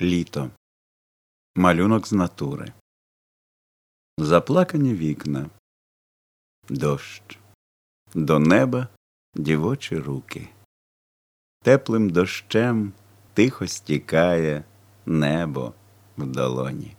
Літо. Малюнок з натури. Заплакані вікна. Дощ. До неба дівочі руки. Теплим дощем тихо стікає небо в долоні.